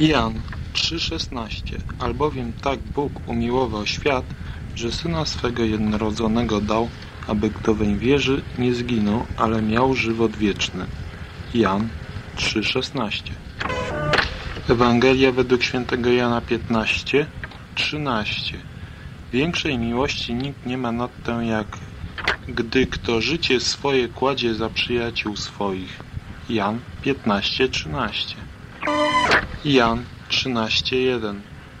Jan 3,16 Albowiem tak Bóg umiłował świat, że Syna swego jednorodzonego dał, aby kto weń wierzy, nie zginął, ale miał żywot wieczny. Jan 3,16 Ewangelia według świętego Jana 15, 13 Większej miłości nikt nie ma nad tę jak gdy kto życie swoje kładzie za przyjaciół swoich. Jan 15, 13 Jan 13:1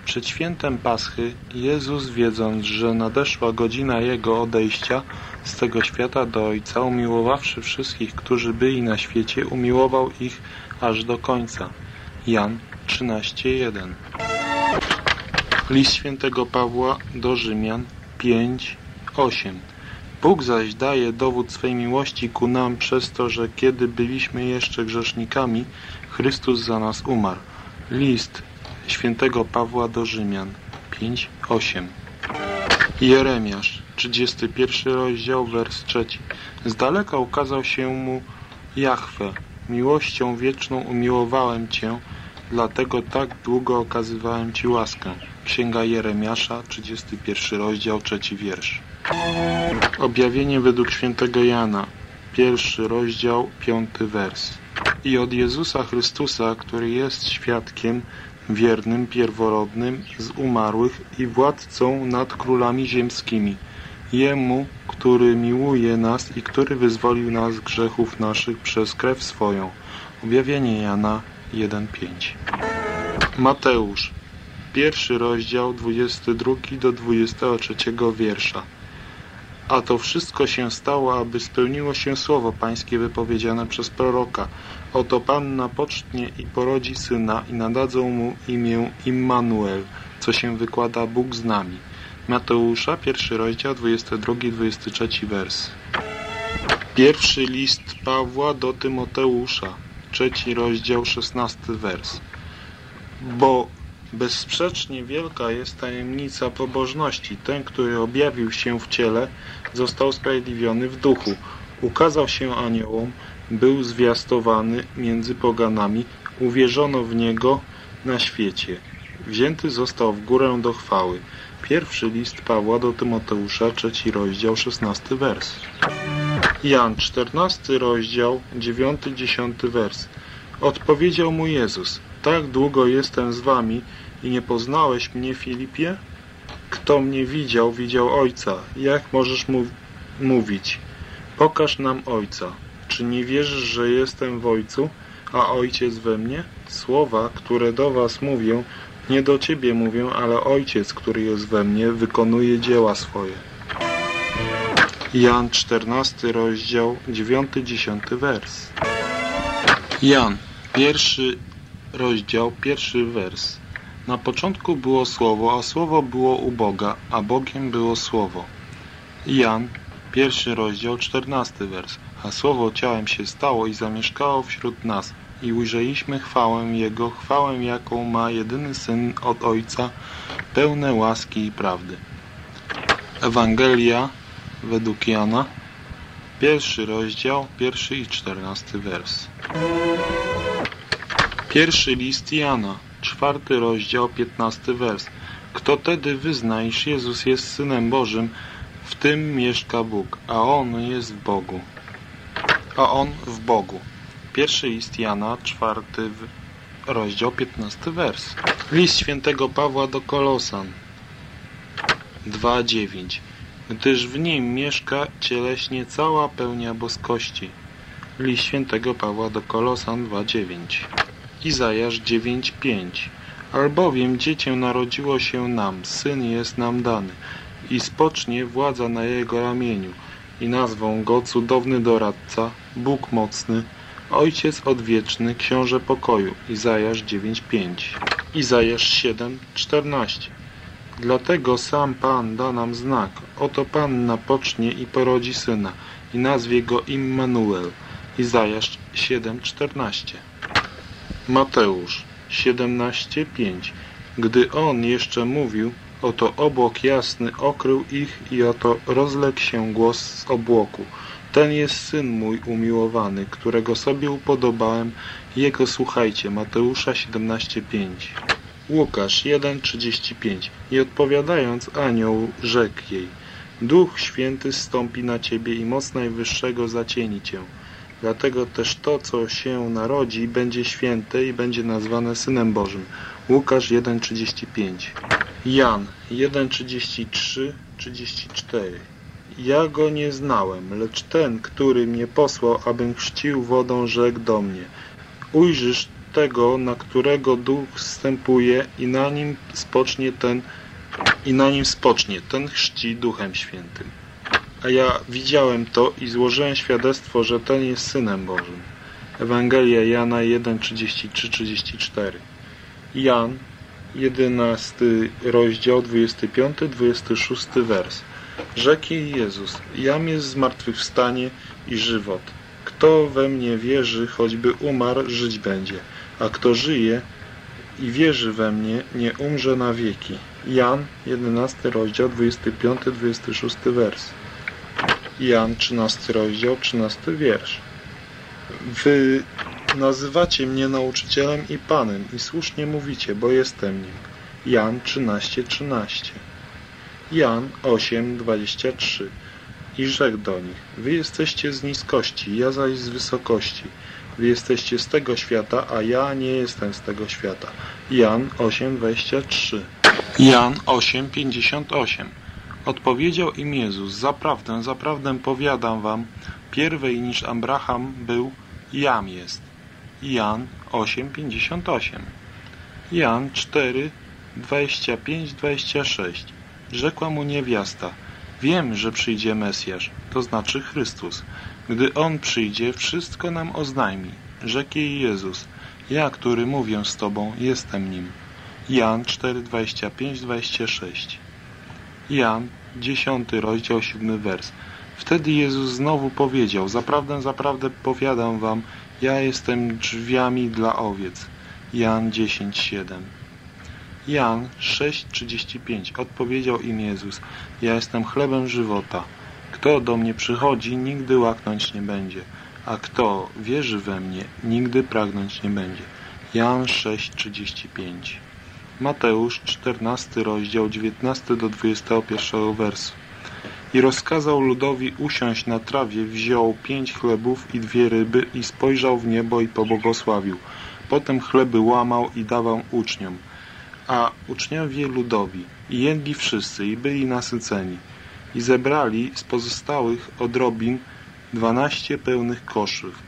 Przed świętem Paschy Jezus, wiedząc, że nadeszła godzina Jego odejścia z tego świata do Ojca, umiłowawszy wszystkich, którzy byli na świecie, umiłował ich aż do końca. Jan 13:1 List świętego Pawła do Rzymian 5:8 Bóg zaś daje dowód swej miłości ku nam przez to, że kiedy byliśmy jeszcze grzesznikami, Chrystus za nas umarł. List świętego Pawła do Rzymian 5:8. Jeremiasz, 31 rozdział, wers 3. Z daleka ukazał się mu Jahwe. Miłością wieczną umiłowałem Cię, dlatego tak długo okazywałem Ci łaskę. Księga Jeremiasza, 31 rozdział, 3 wiersz. Objawienie według świętego Jana, pierwszy rozdział, piąty wers i od Jezusa Chrystusa, który jest świadkiem wiernym, pierworodnym z umarłych i władcą nad królami ziemskimi. Jemu, który miłuje nas i który wyzwolił nas z grzechów naszych przez krew swoją. Objawienie Jana 1:5. Mateusz, pierwszy rozdział 22 do 23 wiersza. A to wszystko się stało, aby spełniło się słowo Pańskie wypowiedziane przez proroka. Oto Panna pocztnie i porodzi syna i nadadzą mu imię Immanuel, co się wykłada Bóg z nami. Mateusza, pierwszy rozdział, 22-23 wers. Pierwszy list Pawła do Tymoteusza, trzeci rozdział, 16 wers. Bo Bezsprzecznie wielka jest tajemnica pobożności. Ten, który objawił się w ciele, został sprawiedliwiony w duchu. Ukazał się aniołom, był zwiastowany między poganami, uwierzono w niego na świecie. Wzięty został w górę do chwały. Pierwszy list Pawła do Tymoteusza, trzeci rozdział, szesnasty wers. Jan, czternasty rozdział, dziewiąty, dziesiąty wers. Odpowiedział mu Jezus – tak długo jestem z wami i nie poznałeś mnie, Filipie? Kto mnie widział, widział Ojca. Jak możesz mu mówić? Pokaż nam Ojca. Czy nie wierzysz, że jestem w Ojcu, a Ojciec we mnie? Słowa, które do was mówię, nie do ciebie mówię, ale Ojciec, który jest we mnie, wykonuje dzieła swoje. Jan 14, rozdział 9-10 wers. Jan, pierwszy rozdział, pierwszy wers. Na początku było Słowo, a Słowo było u Boga, a Bogiem było Słowo. Jan, pierwszy rozdział, czternasty wers. A Słowo ciałem się stało i zamieszkało wśród nas i ujrzeliśmy chwałę Jego, chwałę jaką ma jedyny Syn od Ojca, pełne łaski i prawdy. Ewangelia według Jana, pierwszy rozdział, pierwszy i czternasty wers. Pierwszy list Jana, czwarty rozdział, piętnasty wers. Kto tedy wyzna, iż Jezus jest Synem Bożym, w tym mieszka Bóg, a On jest w Bogu. A On w Bogu. Pierwszy list Jana, czwarty rozdział, piętnasty wers. List świętego Pawła do Kolosan 2.9 Gdyż w nim mieszka cieleśnie cała pełnia boskości. List świętego Pawła do Kolosan 2.9 Izajasz 9:5 Albowiem dziecię narodziło się nam, syn jest nam dany i spocznie władza na jego ramieniu i nazwą go cudowny doradca, Bóg mocny, Ojciec odwieczny, Książę pokoju. Izajasz 9:5. Izajasz 7:14. Dlatego sam Pan da nam znak. Oto Panna pocznie i porodzi syna i nazwie go Immanuel. Izajasz 7:14. Mateusz 17:5 Gdy on jeszcze mówił, oto obłok jasny okrył ich i oto rozległ się głos z obłoku. Ten jest syn mój umiłowany, którego sobie upodobałem, jego słuchajcie. Mateusza 17:5. Łukasz 1:35 I odpowiadając anioł rzekł jej: Duch święty stąpi na ciebie i moc najwyższego zacieni cię. Dlatego też to, co się narodzi, będzie święte i będzie nazwane Synem Bożym. Łukasz 1,35 Jan 1,33, 34 Ja go nie znałem, lecz ten, który mnie posłał, abym chrzcił wodą, rzekł do mnie. Ujrzysz tego, na którego duch wstępuje i na nim spocznie ten, i na nim spocznie ten chrzci duchem świętym. A ja widziałem to i złożyłem świadectwo, że ten jest Synem Bożym. Ewangelia Jana 1, 33-34 Jan, 11 rozdział, 25-26 wers Rzeki Jezus, jam jest zmartwychwstanie i żywot. Kto we mnie wierzy, choćby umarł, żyć będzie. A kto żyje i wierzy we mnie, nie umrze na wieki. Jan, 11 rozdział, 25-26 wers Jan 13 rozdział, 13 wiersz. Wy nazywacie mnie nauczycielem i Panem i słusznie mówicie, bo jestem nim. Jan 13, 13. Jan 8, 23. I rzekł do nich, wy jesteście z niskości, ja zaś z wysokości. Wy jesteście z tego świata, a ja nie jestem z tego świata. Jan 8, 23. Jan 8, 58. Odpowiedział im Jezus, zaprawdę, zaprawdę powiadam wam, pierwej niż Abraham był, jam jest. Jan 8,58 Jan 4, 25-26 Rzekła mu niewiasta, wiem, że przyjdzie Mesjasz, to znaczy Chrystus. Gdy On przyjdzie, wszystko nam oznajmi. Rzekł jej Jezus, ja, który mówię z Tobą, jestem Nim. Jan 4, 25-26 Jan, 10 rozdział, 7 wers. Wtedy Jezus znowu powiedział, zaprawdę, zaprawdę powiadam wam, ja jestem drzwiami dla owiec. Jan 10:7. Jan 6:35 odpowiedział im Jezus: Ja jestem chlebem żywota. Kto do mnie przychodzi, nigdy łaknąć nie będzie, a kto wierzy we mnie, nigdy pragnąć nie będzie. Jan 6:35 Mateusz, czternasty rozdział, dziewiętnasty do dwudziestego pierwszego wersu. I rozkazał ludowi usiąść na trawie, wziął pięć chlebów i dwie ryby i spojrzał w niebo i pobłogosławił. Potem chleby łamał i dawał uczniom. A uczniowie ludowi i jedli wszyscy i byli nasyceni. I zebrali z pozostałych odrobin dwanaście pełnych koszyk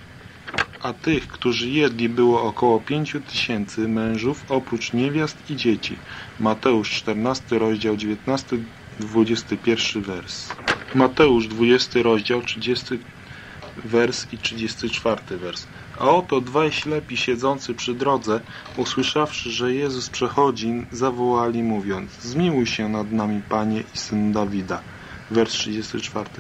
a tych, którzy jedli było około pięciu tysięcy mężów, oprócz niewiast i dzieci. Mateusz 14, rozdział 19, 21 wers. Mateusz 20, rozdział 30 wers i 34 wers. A oto dwaj ślepi siedzący przy drodze, usłyszawszy, że Jezus przechodzi, zawołali mówiąc, zmiłuj się nad nami, Panie i Syn Dawida. Wers 34.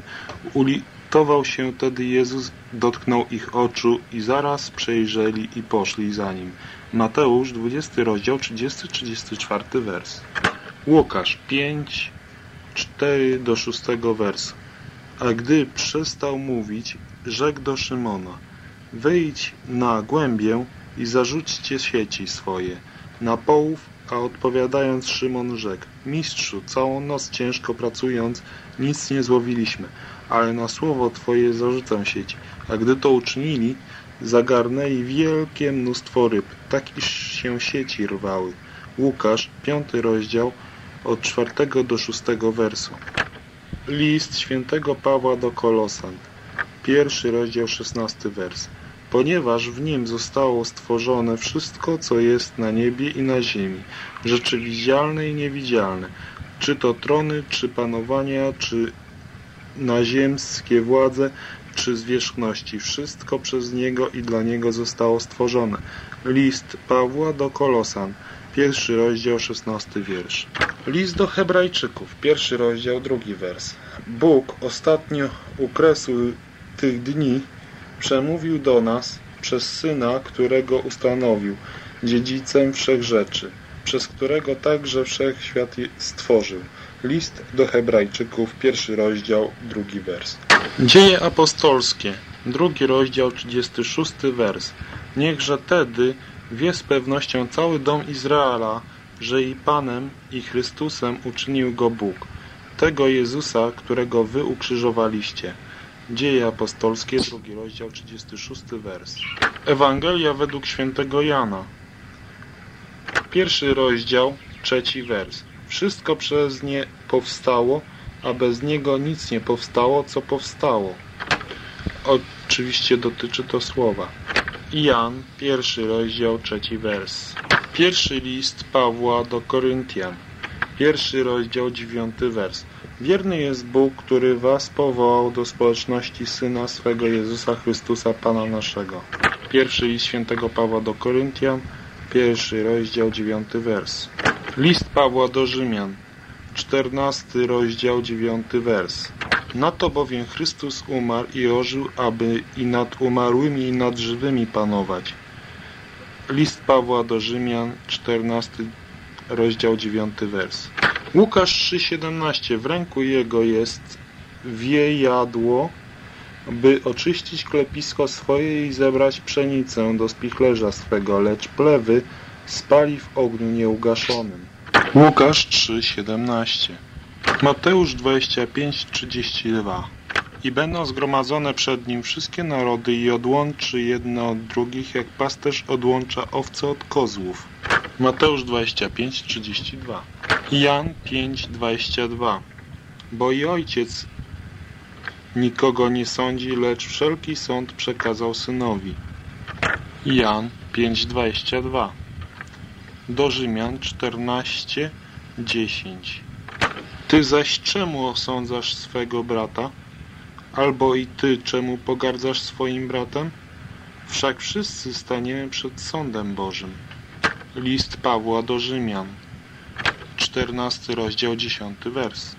Zlitował się tedy Jezus, dotknął ich oczu i zaraz przejrzeli i poszli za nim. Mateusz, 20 rozdział, 30-34 wers. Łukasz 5, 4 do 6 wers. A gdy przestał mówić, rzekł do Szymona, wyjdź na głębię i zarzućcie sieci swoje, na połów, a odpowiadając Szymon rzekł, mistrzu, całą noc ciężko pracując, nic nie złowiliśmy, ale na słowo Twoje zarzucam sieć. A gdy to uczynili, zagarnęli wielkie mnóstwo ryb, tak iż się sieci rwały. Łukasz, piąty rozdział, od czwartego do szóstego wersu. List świętego Pawła do Kolosan, pierwszy rozdział, szesnasty wers. Ponieważ w nim zostało stworzone wszystko, co jest na niebie i na ziemi, rzeczy widzialne i niewidzialne, czy to trony, czy panowania, czy na ziemskie władze czy zwierzchności. Wszystko przez Niego i dla Niego zostało stworzone. List Pawła do Kolosan, pierwszy rozdział, szesnasty wiersz. List do Hebrajczyków, pierwszy rozdział, drugi wers. Bóg ostatnio u kresu tych dni przemówił do nas przez Syna, którego ustanowił dziedzicem wszech rzeczy, przez którego także wszechświat stworzył. List do Hebrajczyków, pierwszy rozdział, drugi wers. Dzieje apostolskie, drugi rozdział, 36 wers. Niechże tedy wie z pewnością cały dom Izraela, że i Panem, i Chrystusem uczynił go Bóg, tego Jezusa, którego wy ukrzyżowaliście. Dzieje apostolskie, drugi rozdział, 36 wers. Ewangelia według świętego Jana. Pierwszy rozdział, trzeci wers. Wszystko przez nie powstało, a bez niego nic nie powstało, co powstało. Oczywiście dotyczy to słowa. Jan, pierwszy rozdział, trzeci wers. Pierwszy list Pawła do Koryntian. Pierwszy rozdział, dziewiąty wers. Wierny jest Bóg, który was powołał do społeczności Syna swego Jezusa Chrystusa, Pana naszego. Pierwszy list świętego Pawła do Koryntian, pierwszy rozdział, dziewiąty wers. List Pawła do Rzymian, czternasty rozdział, dziewiąty wers. Na to bowiem Chrystus umarł i ożył, aby i nad umarłymi, i nad żywymi panować. List Pawła do Rzymian, czternasty rozdział, dziewiąty wers. Łukasz 3,17 W ręku jego jest wiejadło, by oczyścić klepisko swoje i zebrać pszenicę do spichlerza swego, lecz plewy spali w ogniu nieugaszonym. Łukasz 3:17 Mateusz 25:32 i będą zgromadzone przed nim wszystkie narody i odłączy jedno od drugich, jak pasterz odłącza owce od kozłów. Mateusz 25:32 Jan 5:22 Bo i ojciec nikogo nie sądzi, lecz wszelki sąd przekazał synowi. Jan 5:22 do Rzymian 14:10. Ty zaś czemu osądzasz swego brata? Albo i ty czemu pogardzasz swoim bratem? Wszak wszyscy staniemy przed sądem Bożym. List Pawła do Rzymian, 14 rozdział 10 wers.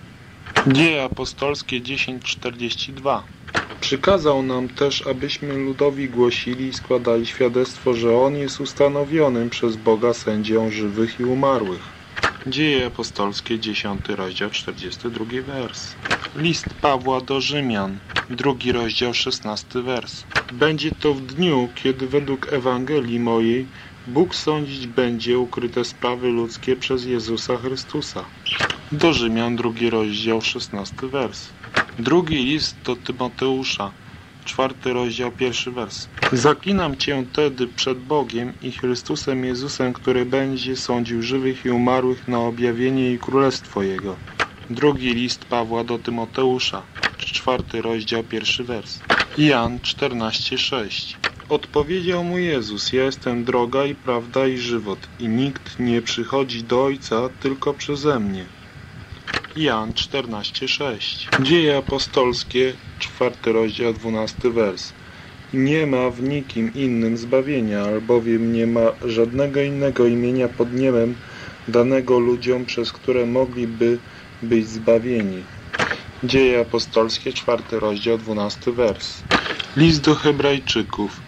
Dzieje apostolskie 10:42. Przykazał nam też, abyśmy ludowi głosili i składali świadectwo, że On jest ustanowionym przez Boga sędzią żywych i umarłych. Dzieje apostolskie, 10 rozdział, 42 wers. List Pawła do Rzymian, drugi rozdział, 16 wers. Będzie to w dniu, kiedy według Ewangelii mojej Bóg sądzić będzie ukryte sprawy ludzkie przez Jezusa Chrystusa. Do Rzymian, drugi rozdział, 16 wers. Drugi list do Tymoteusza, czwarty rozdział, pierwszy wers. Zaklinam Cię tedy przed Bogiem i Chrystusem Jezusem, który będzie sądził żywych i umarłych na objawienie i królestwo Jego. Drugi list Pawła do Tymoteusza, czwarty rozdział, pierwszy wers. Jan 14:6. Odpowiedział mu Jezus: Ja jestem droga i prawda i żywot, i nikt nie przychodzi do Ojca tylko przeze mnie. Jan 14:6. Dzieje apostolskie, czwarty rozdział, 12 wers. Nie ma w nikim innym zbawienia, albowiem nie ma żadnego innego imienia pod niebem danego ludziom, przez które mogliby być zbawieni. Dzieje apostolskie, czwarty rozdział, 12 wers. List do Hebrajczyków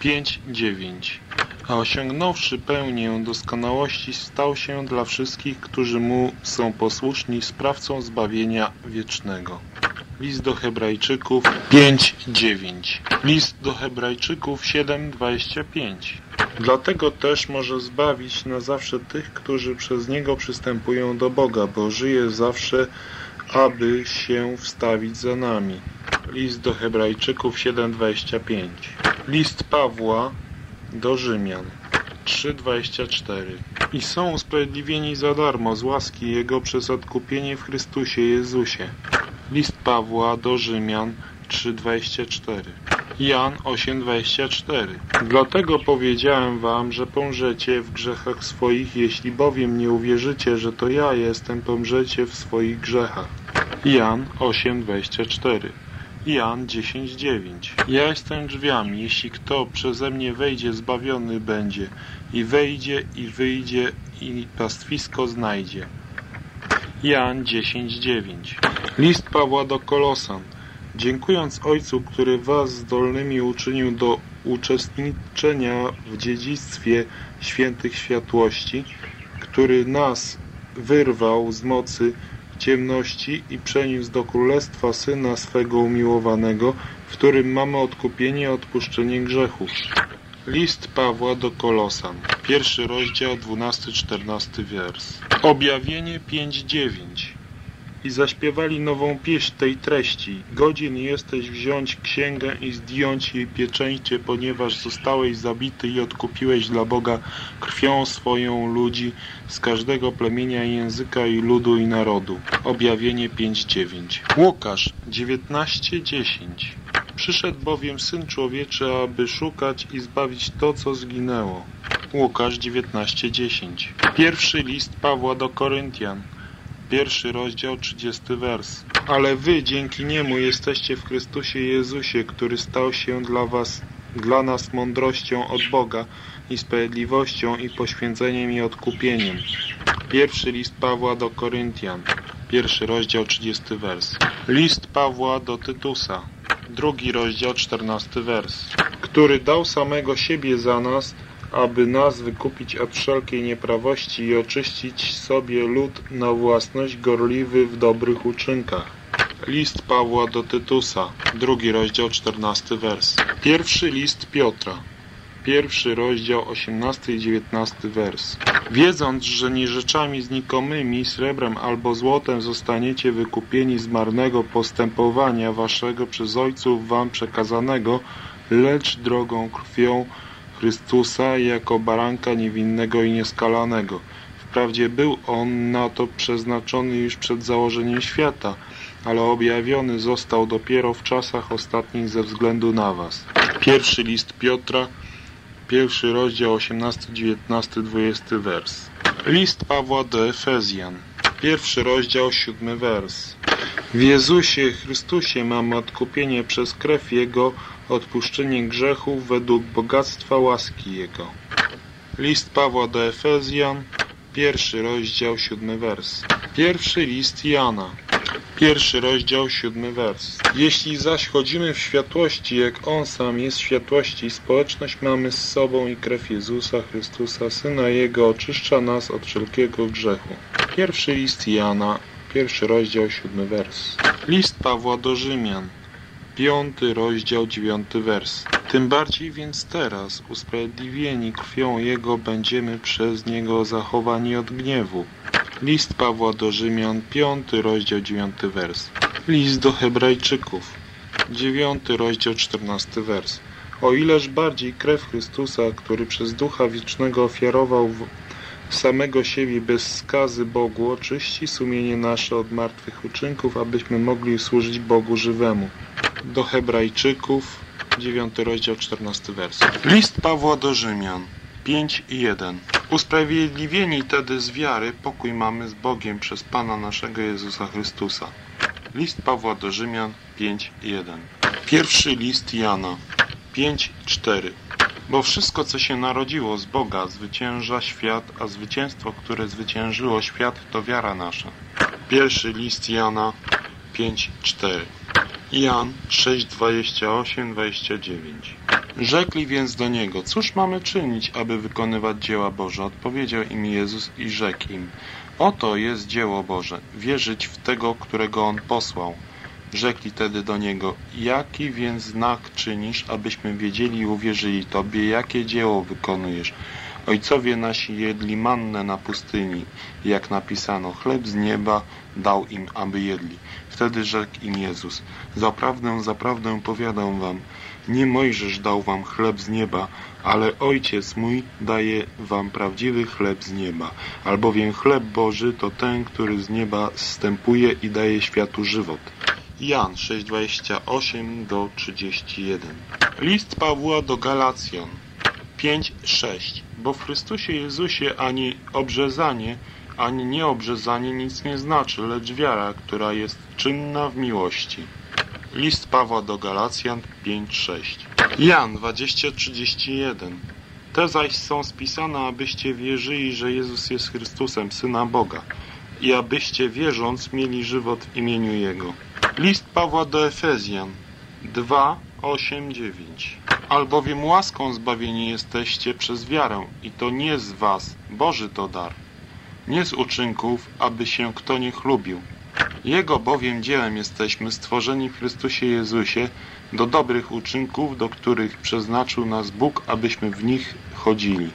5:9 a osiągnąwszy pełnię doskonałości, stał się dla wszystkich, którzy mu są posłuszni, sprawcą zbawienia wiecznego. List do Hebrajczyków 5:9. List do Hebrajczyków 7:25. Dlatego też może zbawić na zawsze tych, którzy przez niego przystępują do Boga, bo żyje zawsze, aby się wstawić za nami. List do Hebrajczyków 7:25. List Pawła do Rzymian. 3:24 I są usprawiedliwieni za darmo z łaski Jego przez odkupienie w Chrystusie Jezusie. List Pawła do Rzymian 3:24 Jan 8:24 Dlatego powiedziałem wam, że pomrzecie w grzechach swoich, jeśli bowiem nie uwierzycie, że to ja jestem, pomrzecie w swoich grzechach. Jan 8:24 Jan 10:9 Ja jestem drzwiami, jeśli kto przeze mnie wejdzie, zbawiony będzie. I wejdzie i wyjdzie i pastwisko znajdzie. Jan 10:9 List Pawła do Kolosan. Dziękując Ojcu, który was zdolnymi uczynił do uczestniczenia w dziedzictwie świętych światłości, który nas wyrwał z mocy ciemności i przeniósł do królestwa Syna swego umiłowanego, w którym mamy odkupienie i odpuszczenie grzechów. List Pawła do Kolosan, pierwszy rozdział, 12-14 wers. Objawienie 5:9 i zaśpiewali nową pieśń tej treści. Godzien jesteś wziąć księgę i zdjąć jej pieczęcie, ponieważ zostałeś zabity i odkupiłeś dla Boga krwią swoją ludzi z każdego plemienia, języka i ludu i narodu. Objawienie 5.9 Łukasz 19.10 Przyszedł bowiem Syn Człowieczy, aby szukać i zbawić to, co zginęło. Łukasz 19:10. Pierwszy list Pawła do Koryntian. Pierwszy rozdział, trzydziesty wers. Ale wy dzięki niemu jesteście w Chrystusie Jezusie, który stał się dla was, dla nas mądrością od Boga i sprawiedliwością i poświęceniem i odkupieniem. Pierwszy list Pawła do Koryntian. Pierwszy rozdział, trzydziesty wers. List Pawła do Tytusa. Drugi rozdział, czternasty wers. Który dał samego siebie za nas, aby nas wykupić od wszelkiej nieprawości i oczyścić sobie lud na własność gorliwy w dobrych uczynkach. List Pawła do Tytusa, drugi rozdział, czternasty wers. Pierwszy list Piotra, pierwszy rozdział, osiemnasty i dziewiętnasty wers. Wiedząc, że nie rzeczami znikomymi, srebrem albo złotem zostaniecie wykupieni z marnego postępowania waszego przez ojców wam przekazanego, lecz drogą krwią Chrystusa jako baranka niewinnego i nieskalanego. Wprawdzie był on na to przeznaczony już przed założeniem świata, ale objawiony został dopiero w czasach ostatnich ze względu na was. Pierwszy list Piotra, pierwszy rozdział 18, 19, 20 wers. List Pawła do Efezjan, pierwszy rozdział, 7 wers. W Jezusie Chrystusie mamy odkupienie przez krew Jego, odpuszczenie grzechów według bogactwa łaski Jego. List Pawła do Efezjan, pierwszy rozdział, siódmy wers. Pierwszy list Jana, pierwszy rozdział, siódmy wers. Jeśli zaś chodzimy w światłości, jak On sam jest w światłości, społeczność mamy z sobą i krew Jezusa Chrystusa, Syna Jego, oczyszcza nas od wszelkiego grzechu. Pierwszy list Jana, pierwszy rozdział, siódmy wers. List Pawła do Rzymian, piąty rozdział, dziewiąty wers. Tym bardziej więc teraz, usprawiedliwieni krwią Jego, będziemy przez Niego zachowani od gniewu. List Pawła do Rzymian, piąty rozdział, dziewiąty wers. List do Hebrajczyków, dziewiąty rozdział, czternasty wers. O ileż bardziej krew Chrystusa, który przez Ducha Wiecznego ofiarował samego siebie bez skazy Bogu oczyści sumienie nasze od martwych uczynków, abyśmy mogli służyć Bogu żywemu. Do Hebrajczyków, 9 rozdział, 14 werset. List Pawła do Rzymian, 5 i 1. Usprawiedliwieni tedy z wiary pokój mamy z Bogiem przez Pana naszego Jezusa Chrystusa. List Pawła do Rzymian, 5 i 1. Pierwszy list Jana, 5 4. Bo wszystko, co się narodziło z Boga, zwycięża świat, a zwycięstwo, które zwyciężyło świat, to wiara nasza. Pierwszy list Jana 5:4. Jan 6:28-29. Rzekli więc do niego: Cóż mamy czynić, aby wykonywać dzieła Boże? Odpowiedział im Jezus i rzekł im: Oto jest dzieło Boże, wierzyć w tego, którego on posłał. Rzekli tedy do niego, jaki więc znak czynisz, abyśmy wiedzieli i uwierzyli Tobie, jakie dzieło wykonujesz? Ojcowie nasi jedli mannę na pustyni, jak napisano, chleb z nieba dał im, aby jedli. Wtedy rzekł im Jezus, zaprawdę, zaprawdę powiadam wam, nie Mojżesz dał wam chleb z nieba, ale Ojciec mój daje wam prawdziwy chleb z nieba, albowiem chleb Boży to ten, który z nieba zstępuje i daje światu żywot. Jan 6:28 do 31. List Pawła do Galacjan 5:6. Bo w Chrystusie Jezusie ani obrzezanie, ani nieobrzezanie nic nie znaczy, lecz wiara, która jest czynna w miłości. List Pawła do Galacjan 5:6. Jan 20:31. Te zaś są spisane, abyście wierzyli, że Jezus jest Chrystusem, Syna Boga i abyście wierząc mieli żywot w imieniu Jego. List Pawła do Efezjan 2, 8, 9 Albowiem łaską zbawieni jesteście przez wiarę i to nie z was, Boży to dar, nie z uczynków, aby się kto nie chlubił. Jego bowiem dziełem jesteśmy stworzeni w Chrystusie Jezusie do dobrych uczynków, do których przeznaczył nas Bóg, abyśmy w nich chodzili.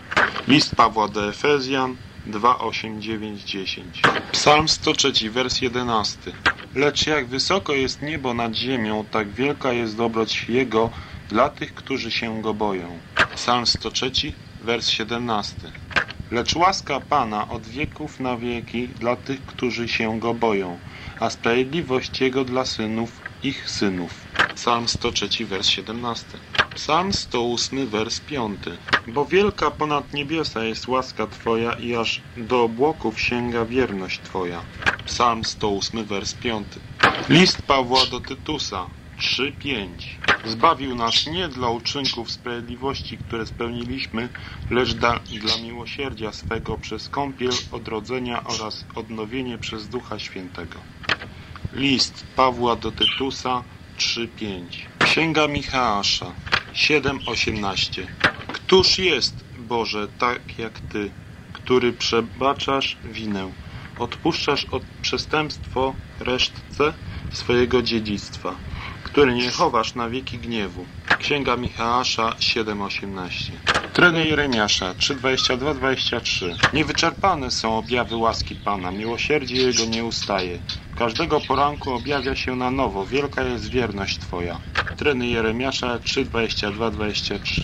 List Pawła do Efezjan 2, 8, 9, 10 Psalm 103, wers 11 Lecz jak wysoko jest niebo nad ziemią, tak wielka jest dobroć Jego dla tych, którzy się Go boją. Psalm 103, wers 17. Lecz łaska Pana od wieków na wieki dla tych, którzy się Go boją, a sprawiedliwość Jego dla synów ich synów. Psalm 103, wers 17. Psalm 108, wers 5. Bo wielka ponad niebiosa jest łaska Twoja i aż do obłoków sięga wierność Twoja. Psalm 108, wers 5. List Pawła do Tytusa 3:5. Zbawił nas nie dla uczynków sprawiedliwości, które spełniliśmy, lecz dla, dla miłosierdzia swego przez kąpiel odrodzenia oraz odnowienie przez Ducha Świętego. List Pawła do Tytusa 3:5. Księga Michała. 7:18 Któż jest, Boże, tak jak Ty, który przebaczasz winę, odpuszczasz od przestępstwo resztce swojego dziedzictwa, który nie chowasz na wieki gniewu. Księga Michała 7:18. Treny Jeremiasza 3:22-23. Niewyczerpane są objawy łaski Pana, miłosierdzie Jego nie ustaje. Każdego poranku objawia się na nowo, wielka jest wierność Twoja. Treny Jeremiasza 3:22-23